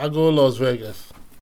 I go Las Vegas.